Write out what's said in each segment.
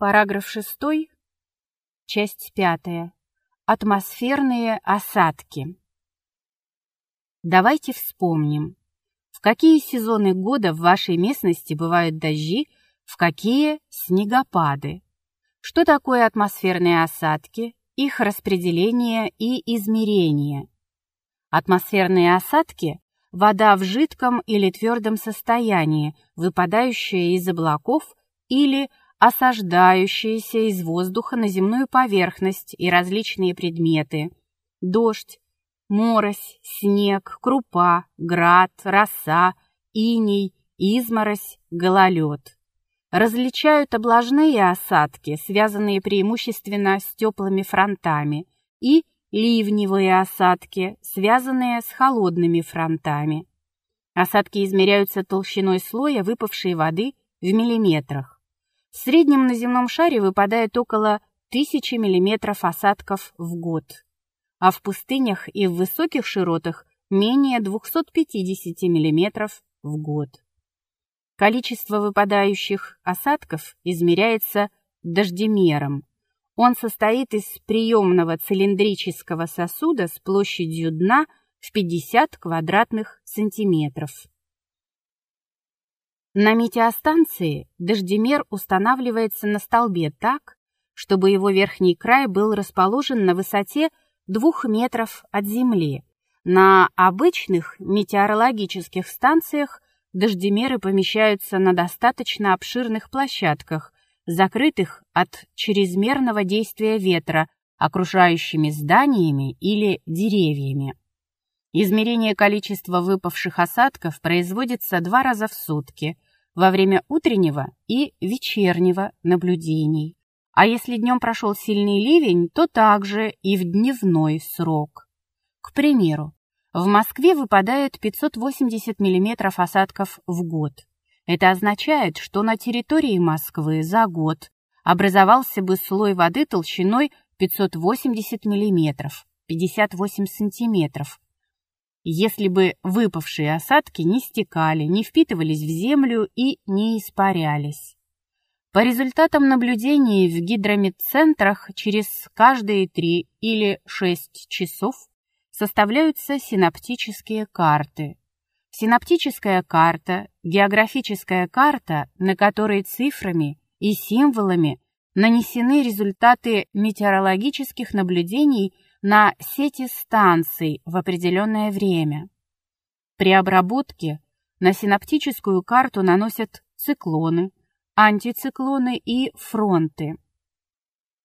Параграф 6, часть 5. Атмосферные осадки. Давайте вспомним, в какие сезоны года в вашей местности бывают дожди, в какие – снегопады. Что такое атмосферные осадки, их распределение и измерение. Атмосферные осадки – вода в жидком или твердом состоянии, выпадающая из облаков или осаждающиеся из воздуха на земную поверхность и различные предметы. Дождь, морось, снег, крупа, град, роса, иней, изморозь, гололед. Различают облажные осадки, связанные преимущественно с теплыми фронтами, и ливневые осадки, связанные с холодными фронтами. Осадки измеряются толщиной слоя выпавшей воды в миллиметрах. В среднем на земном шаре выпадает около 1000 мм осадков в год, а в пустынях и в высоких широтах менее 250 мм в год. Количество выпадающих осадков измеряется дождемером. Он состоит из приемного цилиндрического сосуда с площадью дна в 50 квадратных сантиметров. На метеостанции дождемер устанавливается на столбе так, чтобы его верхний край был расположен на высоте 2 метров от земли. На обычных метеорологических станциях дождемеры помещаются на достаточно обширных площадках, закрытых от чрезмерного действия ветра окружающими зданиями или деревьями. Измерение количества выпавших осадков производится два раза в сутки, во время утреннего и вечернего наблюдений. А если днем прошел сильный ливень, то также и в дневной срок. К примеру, в Москве выпадает 580 мм осадков в год. Это означает, что на территории Москвы за год образовался бы слой воды толщиной 580 мм, 58 сантиметров, если бы выпавшие осадки не стекали, не впитывались в землю и не испарялись. По результатам наблюдений в гидрометцентрах через каждые три или шесть часов составляются синаптические карты. Синаптическая карта – географическая карта, на которой цифрами и символами нанесены результаты метеорологических наблюдений – на сети станций в определенное время. При обработке на синаптическую карту наносят циклоны, антициклоны и фронты.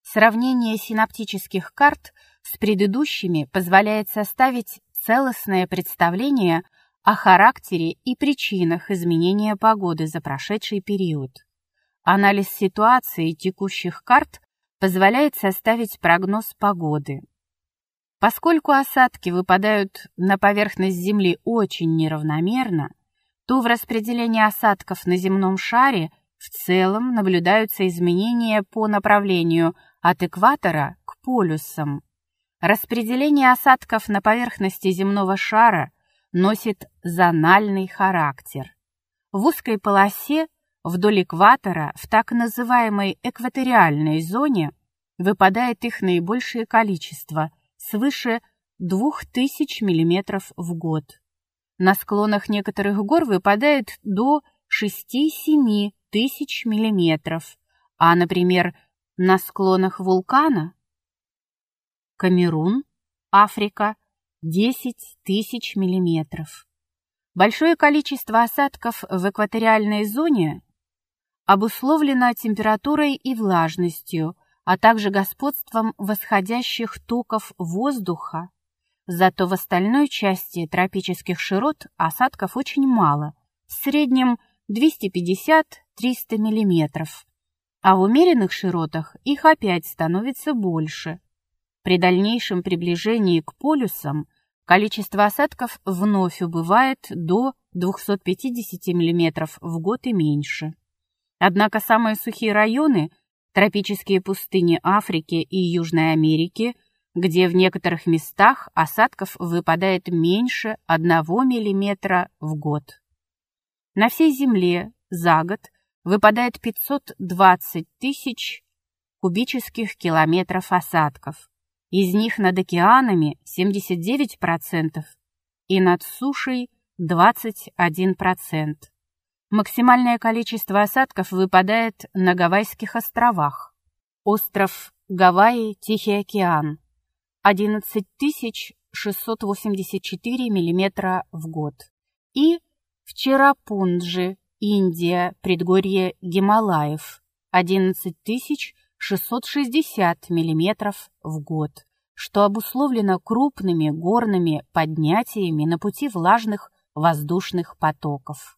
Сравнение синаптических карт с предыдущими позволяет составить целостное представление о характере и причинах изменения погоды за прошедший период. Анализ ситуации текущих карт позволяет составить прогноз погоды. Поскольку осадки выпадают на поверхность Земли очень неравномерно, то в распределении осадков на земном шаре в целом наблюдаются изменения по направлению от экватора к полюсам. Распределение осадков на поверхности земного шара носит зональный характер. В узкой полосе вдоль экватора в так называемой экваториальной зоне выпадает их наибольшее количество – свыше 2000 мм в год. На склонах некоторых гор выпадает до 6-7 тысяч миллиметров, а, например, на склонах вулкана Камерун, Африка, 10 тысяч миллиметров. Большое количество осадков в экваториальной зоне обусловлено температурой и влажностью, а также господством восходящих токов воздуха. Зато в остальной части тропических широт осадков очень мало, в среднем 250-300 мм, а в умеренных широтах их опять становится больше. При дальнейшем приближении к полюсам количество осадков вновь убывает до 250 мм в год и меньше. Однако самые сухие районы – тропические пустыни Африки и Южной Америки, где в некоторых местах осадков выпадает меньше 1 мм в год. На всей Земле за год выпадает 520 тысяч кубических километров осадков. Из них над океанами 79% и над сушей 21%. Максимальное количество осадков выпадает на Гавайских островах. Остров Гавайи, Тихий океан. 11 684 мм в год. И в Черапунджи, Индия, предгорье Гималаев. 11 660 мм в год, что обусловлено крупными горными поднятиями на пути влажных воздушных потоков.